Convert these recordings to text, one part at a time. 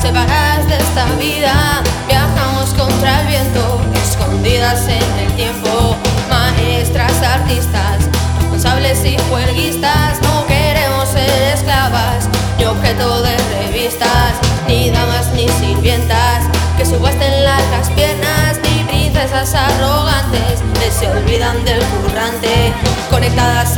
Separadas de esta vida. Viajamos contra el viento, escondidas en el tiempo. Maestras, artistas, responsables y juerguistas. No queremos ser esclavas, ni objeto de revistas, ni damas ni sirvientas que subasten largas piernas, ni princesas arrogantes que se olvidan del currante, conectadas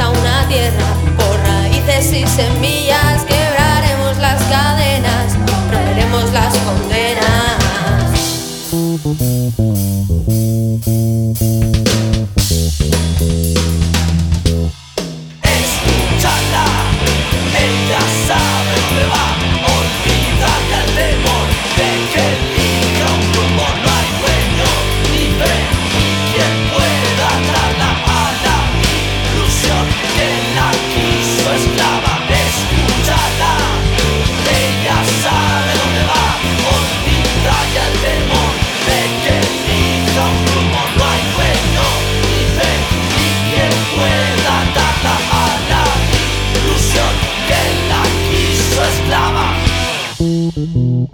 Mm-hmm.